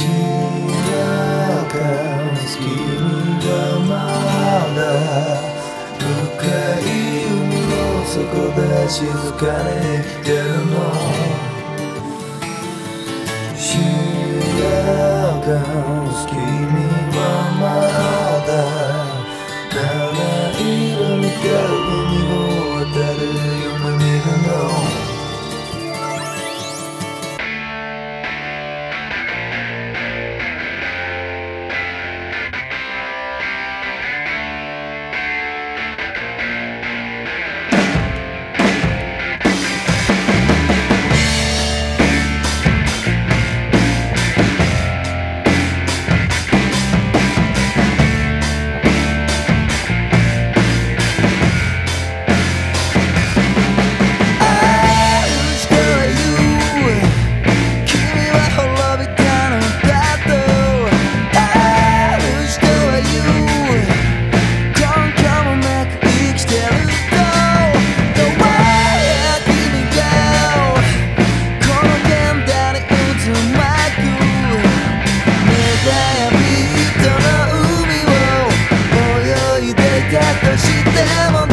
散らかんす君はまだ深い海の底で静かに来ても。散らかんす君はまだ七いに輝く them